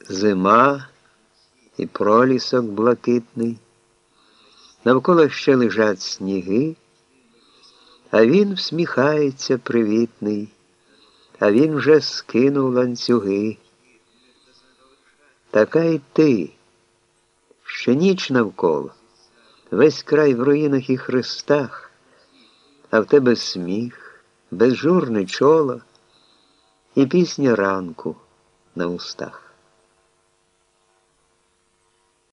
Зима і пролісок блакитний, навколо ще лежать сніги, а він всміхається привітний, а він вже скинув ланцюги. Така й ти, ще ніч навколо, весь край в руїнах і хрестах, а в тебе сміх, безжурне чоло і пісня ранку на устах.